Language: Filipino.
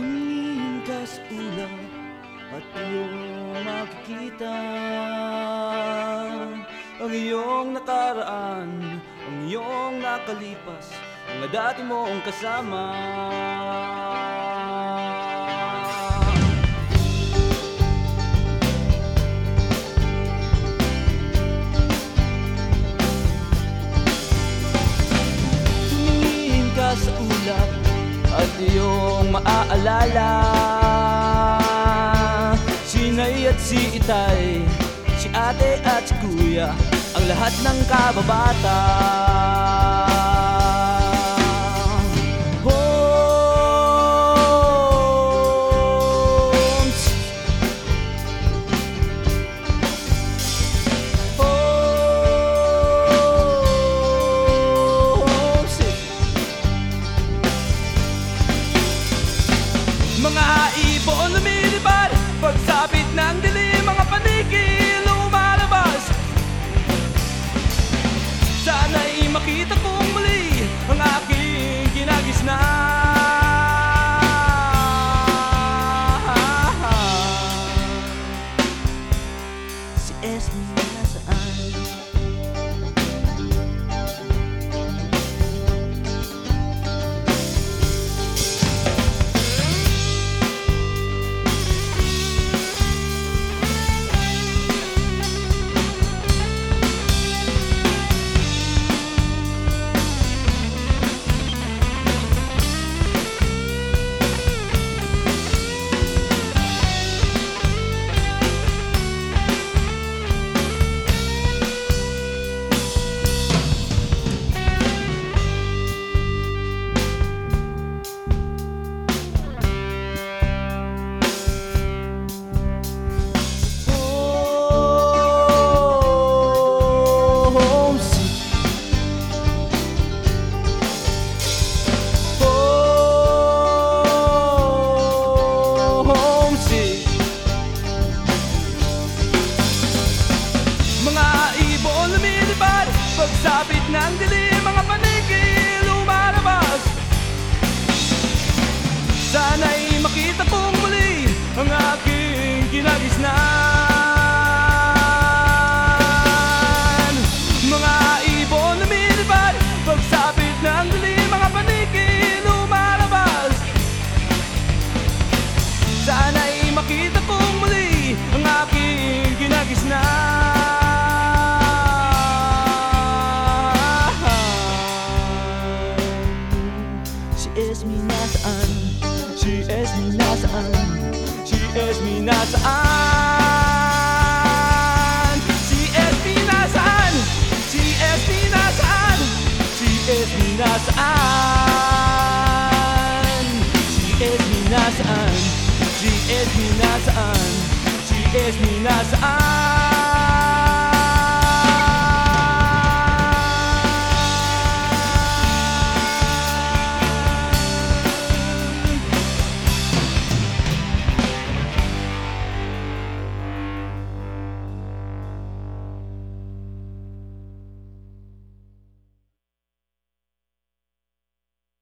Tumingin ka at iyong makikita. Ang iyong nakaraan, ang iyong nakalipas Mga dati mong kasama. Tumingin ka sa ulap at iyong maaalala. Si Nay at si Itay Si ate at si kuya Ang lahat ng kababata ng dilim Mga paniki lumalabas. Sana'y makita kong muli Ang aking kinagisnan さんしえし皆さんしえし皆さんしえし皆さんしえし皆さんしえし皆さんしえし皆さんしえし皆さん